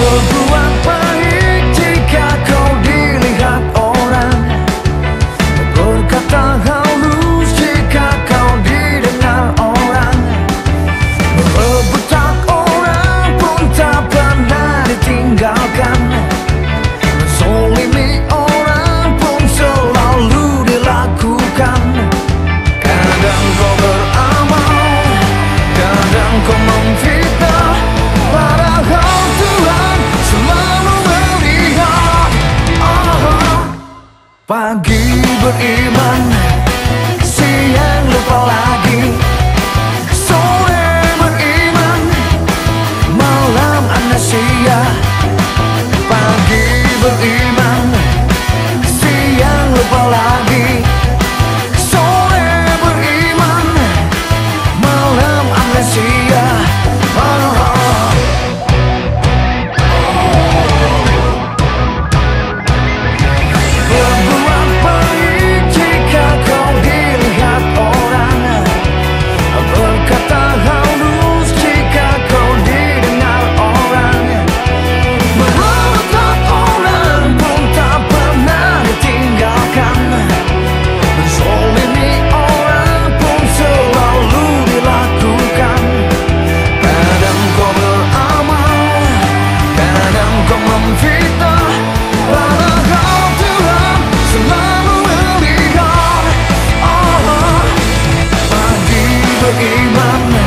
我不完 iman. Siang lupa 今も